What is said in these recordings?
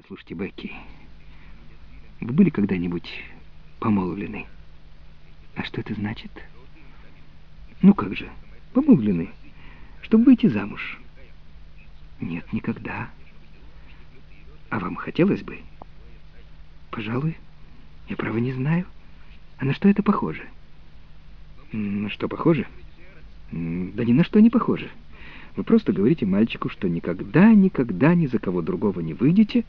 Послушайте, Бекки, вы были когда-нибудь помолвлены? А что это значит? Ну как же, помолвлены, чтобы выйти замуж. Нет, никогда. А вам хотелось бы? Пожалуй. Я, право, не знаю. А на что это похоже? На что похоже? Да ни на что не похоже. Вы просто говорите мальчику, что никогда, никогда ни за кого другого не выйдете,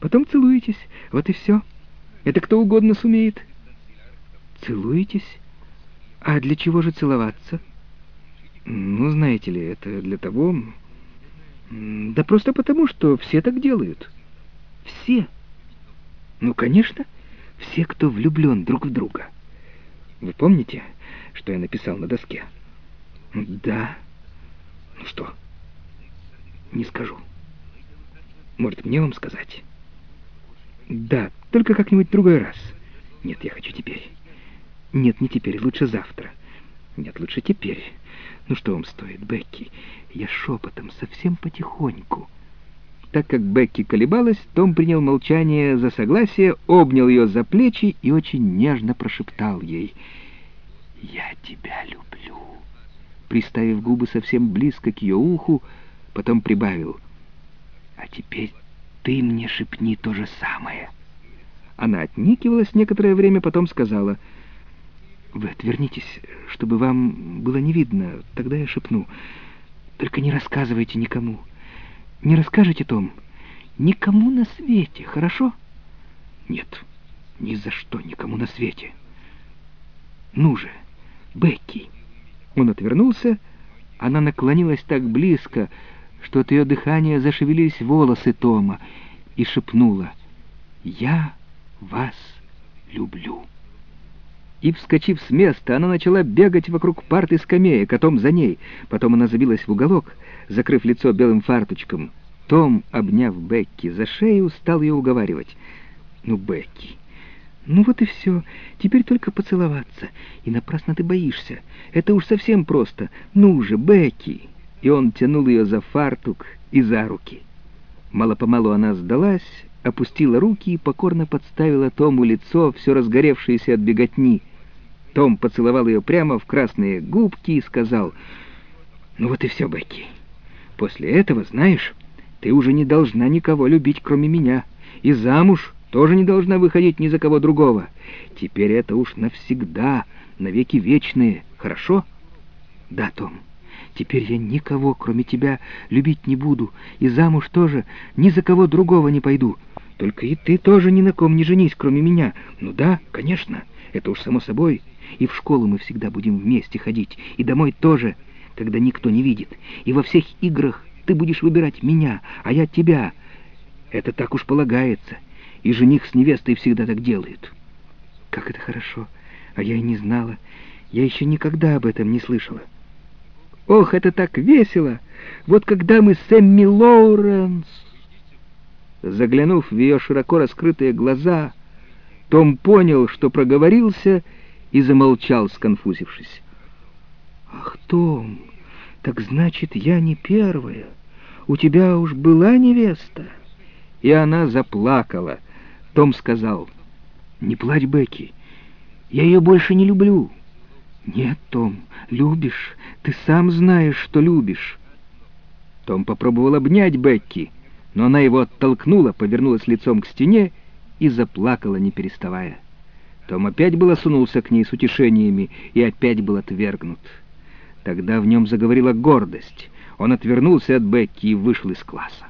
потом целуетесь. Вот и все. Это кто угодно сумеет. Целуетесь? А для чего же целоваться? Ну, знаете ли, это для того... Да просто потому, что все так делают. Все. Ну, конечно, все, кто влюблен друг в друга. Вы помните, что я написал на доске? Да. Ну что? Не скажу. Может, мне вам сказать? Да, только как-нибудь другой раз. Нет, я хочу теперь. Нет, не теперь, лучше завтра. Нет, лучше теперь. Ну что вам стоит, Бекки? Я шепотом, совсем потихоньку. Так как Бекки колебалась, Том принял молчание за согласие, обнял ее за плечи и очень нежно прошептал ей «Я тебя люблю» приставив губы совсем близко к ее уху, потом прибавил. «А теперь ты мне шепни то же самое». Она отникивалась некоторое время, потом сказала, «Вы отвернитесь, чтобы вам было не видно, тогда я шепну. Только не рассказывайте никому. Не расскажете, Том, никому на свете, хорошо?» «Нет, ни за что никому на свете». «Ну же, Бекки!» Он отвернулся, она наклонилась так близко, что от ее дыхания зашевелились волосы Тома, и шепнула «Я вас люблю». И, вскочив с места, она начала бегать вокруг парты скамеек, а Том за ней. Потом она забилась в уголок, закрыв лицо белым фарточком. Том, обняв Бекки за шею, стал ее уговаривать. «Ну, Бекки, «Ну вот и все. Теперь только поцеловаться. И напрасно ты боишься. Это уж совсем просто. Ну же, Бекки!» И он тянул ее за фартук и за руки. Мало-помалу она сдалась, опустила руки и покорно подставила Тому лицо, все разгоревшееся от беготни. Том поцеловал ее прямо в красные губки и сказал, «Ну вот и все, Бекки. После этого, знаешь, ты уже не должна никого любить, кроме меня, и замуж тоже не должна выходить ни за кого другого. Теперь это уж навсегда, навеки вечные, хорошо? Да, Том, теперь я никого, кроме тебя, любить не буду, и замуж тоже ни за кого другого не пойду. Только и ты тоже ни на ком не женись, кроме меня. Ну да, конечно, это уж само собой. И в школу мы всегда будем вместе ходить, и домой тоже, когда никто не видит. И во всех играх ты будешь выбирать меня, а я тебя. Это так уж полагается и жених с невестой всегда так делают. Как это хорошо, а я и не знала. Я еще никогда об этом не слышала. Ох, это так весело! Вот когда мы с Эмми Лоуренс... Заглянув в ее широко раскрытые глаза, том понял, что проговорился, и замолчал, сконфузившись. «Ах, Том, так значит, я не первая. У тебя уж была невеста?» И она заплакала, том сказал, «Не плачь, Бекки, я ее больше не люблю». «Нет, Том, любишь, ты сам знаешь, что любишь». Том попробовал обнять Бекки, но она его оттолкнула, повернулась лицом к стене и заплакала, не переставая. Том опять было сунулся к ней с утешениями и опять был отвергнут. Тогда в нем заговорила гордость. Он отвернулся от Бекки и вышел из класса.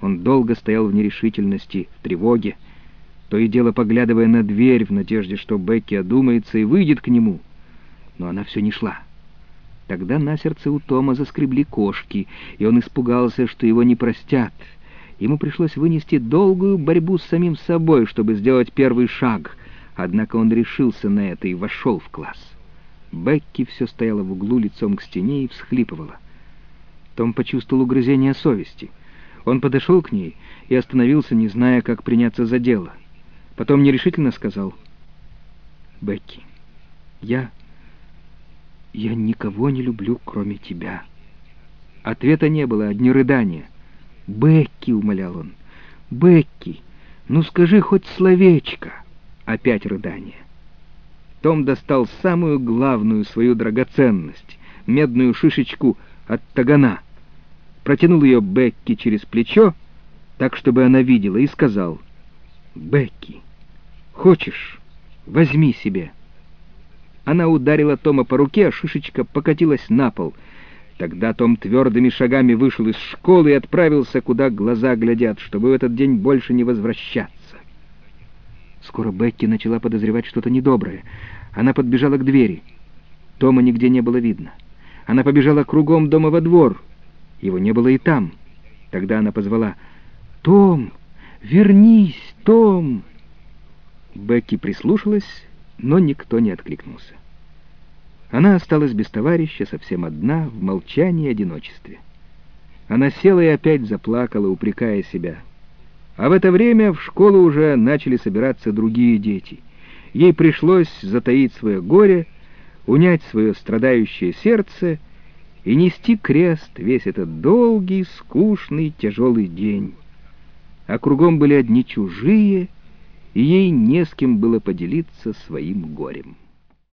Он долго стоял в нерешительности, в тревоге, то и дело поглядывая на дверь в надежде, что Бекки одумается и выйдет к нему. Но она все не шла. Тогда на сердце у Тома заскребли кошки, и он испугался, что его не простят. Ему пришлось вынести долгую борьбу с самим собой, чтобы сделать первый шаг. Однако он решился на это и вошел в класс. Бекки все стояла в углу лицом к стене и всхлипывала. Том почувствовал угрызение совести. Он подошел к ней и остановился, не зная, как приняться за дело. Потом нерешительно сказал, «Бекки, я... я никого не люблю, кроме тебя». Ответа не было, одни рыдания. «Бекки», — умолял он, — «Бекки, ну скажи хоть словечко!» Опять рыдание. Том достал самую главную свою драгоценность — медную шишечку от тагана. Протянул ее Бекки через плечо, так, чтобы она видела, и сказал, «Бекки, хочешь, возьми себе». Она ударила Тома по руке, а шишечка покатилась на пол. Тогда Том твердыми шагами вышел из школы и отправился, куда глаза глядят, чтобы в этот день больше не возвращаться. Скоро Бекки начала подозревать что-то недоброе. Она подбежала к двери. Тома нигде не было видно. Она побежала кругом дома во двор. Его не было и там. Тогда она позвала «Том, вернись, Том!» Бекки прислушалась, но никто не откликнулся. Она осталась без товарища, совсем одна, в молчании и одиночестве. Она села и опять заплакала, упрекая себя — а в это время в школу уже начали собираться другие дети. Ей пришлось затаить свое горе, унять свое страдающее сердце и нести крест весь этот долгий, скучный, тяжелый день. А кругом были одни чужие, и ей не с кем было поделиться своим горем.